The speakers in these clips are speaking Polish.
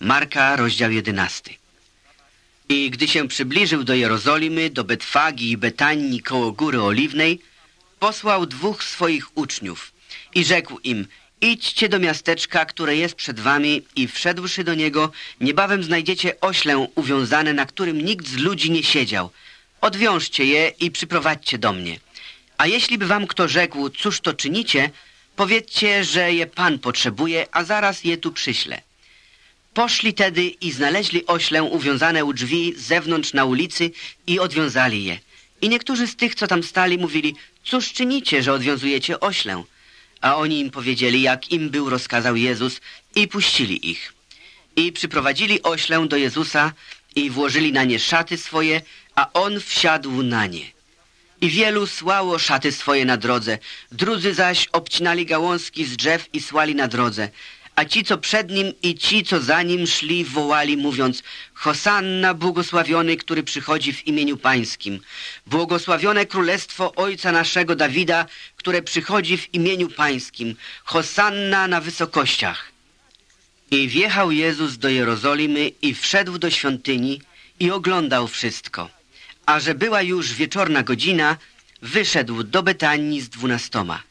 Marka, rozdział 11. I gdy się przybliżył do Jerozolimy, do Betwagi i Betanii koło Góry Oliwnej, posłał dwóch swoich uczniów i rzekł im, idźcie do miasteczka, które jest przed wami i wszedłszy do niego, niebawem znajdziecie oślę uwiązane, na którym nikt z ludzi nie siedział. Odwiążcie je i przyprowadźcie do mnie. A jeśli by wam kto rzekł, cóż to czynicie, powiedzcie, że je Pan potrzebuje, a zaraz je tu przyślę. Poszli tedy i znaleźli oślę uwiązane u drzwi zewnątrz na ulicy i odwiązali je. I niektórzy z tych, co tam stali, mówili, cóż czynicie, że odwiązujecie oślę? A oni im powiedzieli, jak im był rozkazał Jezus i puścili ich. I przyprowadzili oślę do Jezusa i włożyli na nie szaty swoje, a on wsiadł na nie. I wielu słało szaty swoje na drodze, drudzy zaś obcinali gałązki z drzew i słali na drodze, a ci, co przed nim i ci, co za nim szli, wołali, mówiąc Hosanna, błogosławiony, który przychodzi w imieniu Pańskim. Błogosławione królestwo Ojca naszego Dawida, które przychodzi w imieniu Pańskim. Hosanna na wysokościach. I wjechał Jezus do Jerozolimy i wszedł do świątyni i oglądał wszystko. A że była już wieczorna godzina, wyszedł do Betanii z dwunastoma.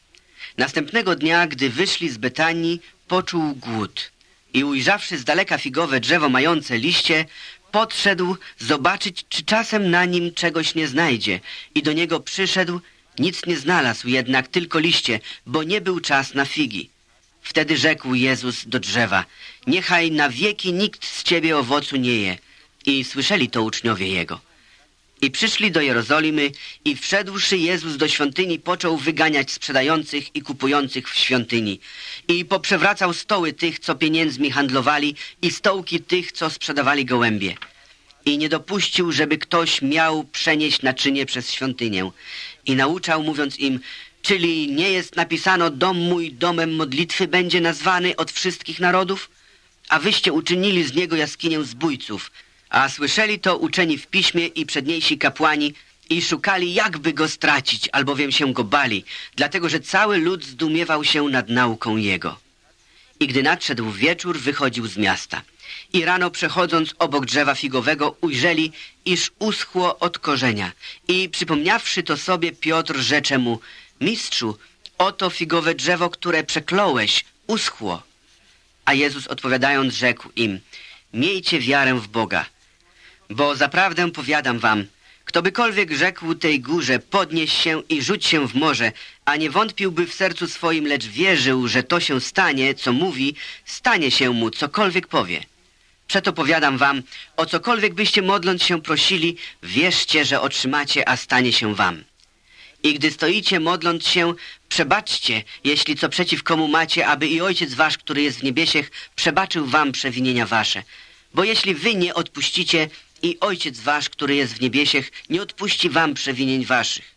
Następnego dnia, gdy wyszli z Betanii, poczuł głód i ujrzawszy z daleka figowe drzewo mające liście, podszedł zobaczyć, czy czasem na nim czegoś nie znajdzie i do niego przyszedł, nic nie znalazł jednak, tylko liście, bo nie był czas na figi. Wtedy rzekł Jezus do drzewa, niechaj na wieki nikt z ciebie owocu nie je. I słyszeli to uczniowie Jego. I przyszli do Jerozolimy i wszedłszy Jezus do świątyni począł wyganiać sprzedających i kupujących w świątyni. I poprzewracał stoły tych, co pieniędzmi handlowali i stołki tych, co sprzedawali gołębie. I nie dopuścił, żeby ktoś miał przenieść naczynie przez świątynię. I nauczał, mówiąc im, czyli nie jest napisano, dom mój domem modlitwy będzie nazwany od wszystkich narodów? A wyście uczynili z niego jaskinię zbójców – a słyszeli to uczeni w piśmie i przedniejsi kapłani i szukali, jakby go stracić, albowiem się go bali, dlatego że cały lud zdumiewał się nad nauką jego. I gdy nadszedł wieczór, wychodził z miasta. I rano przechodząc obok drzewa figowego ujrzeli, iż uschło od korzenia. I przypomniawszy to sobie, Piotr rzecze mu, Mistrzu, oto figowe drzewo, które przekląłeś, uschło. A Jezus odpowiadając rzekł im, miejcie wiarę w Boga. Bo zaprawdę powiadam wam, ktobykolwiek rzekł tej górze, podnieś się i rzuć się w morze, a nie wątpiłby w sercu swoim, lecz wierzył, że to się stanie, co mówi, stanie się mu, cokolwiek powie. Przeto powiadam wam, o cokolwiek byście modląc się prosili, wierzcie, że otrzymacie, a stanie się wam. I gdy stoicie modląc się, przebaczcie, jeśli co przeciw komu macie, aby i Ojciec wasz, który jest w niebiesiech, przebaczył wam przewinienia wasze. Bo jeśli wy nie odpuścicie, i Ojciec wasz, który jest w niebiesiech, nie odpuści wam przewinień waszych.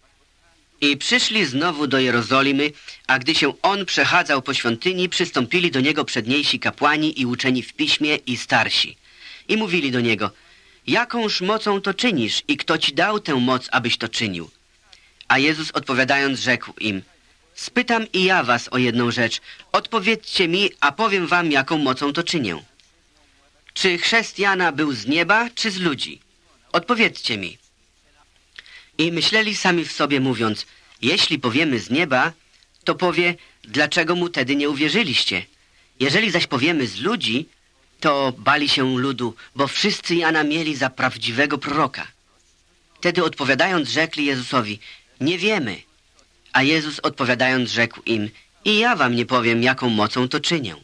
I przyszli znowu do Jerozolimy, a gdy się on przechadzał po świątyni, przystąpili do niego przedniejsi kapłani i uczeni w piśmie i starsi. I mówili do niego, jakąż mocą to czynisz i kto ci dał tę moc, abyś to czynił? A Jezus odpowiadając rzekł im, spytam i ja was o jedną rzecz, odpowiedzcie mi, a powiem wam, jaką mocą to czynię. Czy chrzest Jana był z nieba, czy z ludzi? Odpowiedzcie mi. I myśleli sami w sobie mówiąc, jeśli powiemy z nieba, to powie, dlaczego mu tedy nie uwierzyliście? Jeżeli zaś powiemy z ludzi, to bali się ludu, bo wszyscy Jana mieli za prawdziwego proroka. Wtedy odpowiadając rzekli Jezusowi, nie wiemy. A Jezus odpowiadając rzekł im, i ja wam nie powiem, jaką mocą to czynię.